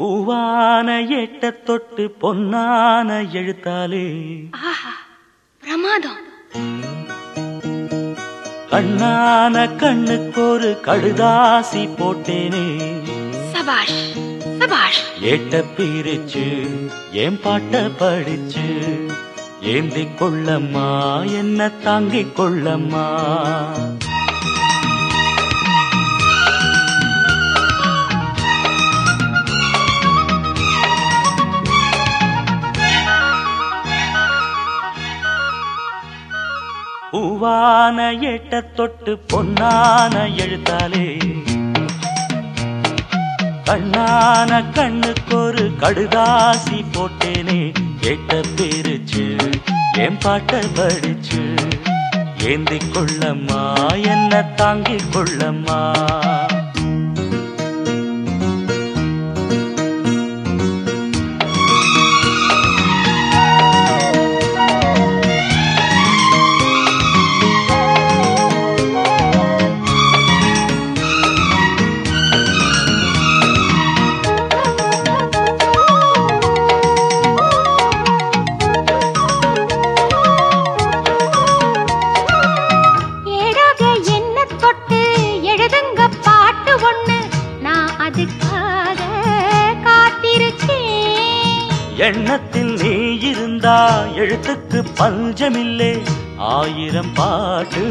பூவான எட்ட தொட்டு பொன்னான எழுத்தாலே. பிரமாதம். கண்ணான கண்ணுக்கொரு கடுதாசி போட்டேனே. சபாஷ் சபாஷ். ஏட்ட பிரிச்சு ஏன் பாட்ட படிச்சு? ஏந்தி கொள்ளம்மா என்ன தாங்கிக் கொள்ளம்மா? பூவான எட்ட தொட்டு பொன்னான எழுத்தாலே. கண்ணான கண்ணுக்கொரு கடுதாசி போட்டேனே கேட்ட பிரிச்சு என் பாட்ட படிச்சு. ஏந்தி கொள்ளம்மா என்ன தாங்கிக் கொள்ளம்மா. எண்ணத்தில் நீ இருந்தா எழுத்துக்கு பஞ்சமில்லே. ஆயிரம் பாட்டு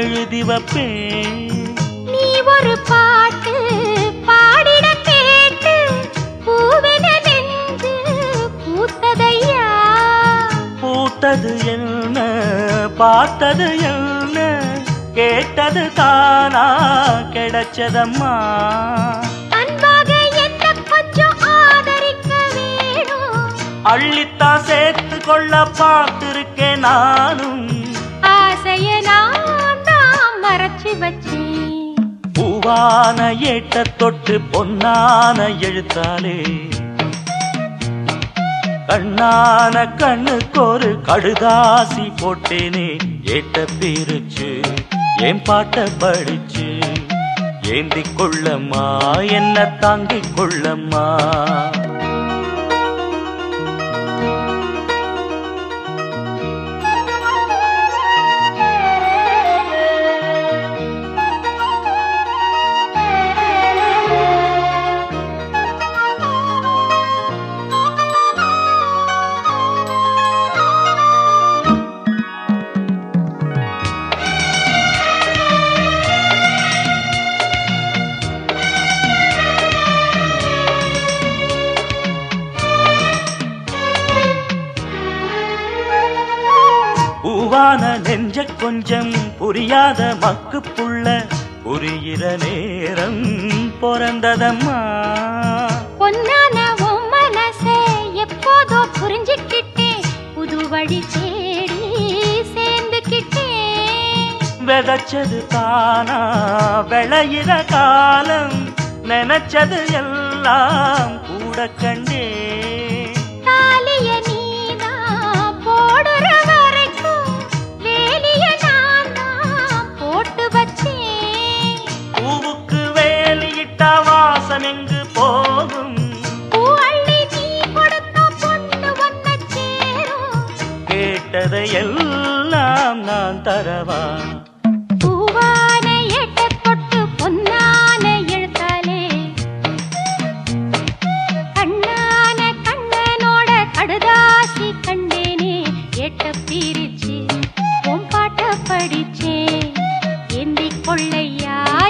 எழுதி வைப்பேன். நீ ஒரு பாட்டு பாடிட கேட்டு பூத்ததையா? பூத்தது என்ன பார்த்தது என்ன கேட்டது தானா கிடைச்சதம்மா? அள்ளித்தான் சேர்த்து கொள்ள பார்த்திருக்கேன் நானும். ஆசைய நான் மறைச்சு வச்சேன். பூவான ஏட்ட தொட்டு பொன்னான எழுத்தாலே. கண்ணான கண்ணுக்கொரு கடுதாசி போட்டேனே. ஏட்ட பிரிச்சு என் பாட்ட படிச்சு? ஏந்தி கொள்ளம்மா என்ன தாங்கிக் கொள்ளம்மா. பூவான நெஞ்ச கொஞ்சம் புரியாத மக்கு புள்ள புரிகிற நேரம் பிறந்ததம்மா. பொன்னான உன் மனசே எப்போதோ புரிஞ்சுக்கிட்டேன் புது வழி தேடி சேர்ந்துக்கிட்டேன் விதைச்சது தானா விளையிற காலம் நினைச்சது எல்லாம் கூட கண்டே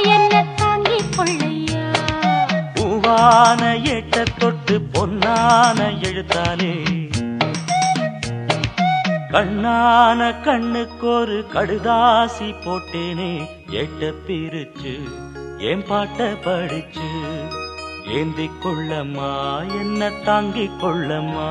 என்ன தாங்கி கொள்ளையா? பூவான எட்ட தொட்டு பொன்னான எழுத்தாலே கண்ணான கண்ணுக்கொரு கடுதாசி போட்டேனே எட்ட பிரிச்சு என் பாட்ட படிச்சு. ஏந்தி கொள்ளம்மா என்ன தாங்கிக் கொள்ளம்மா.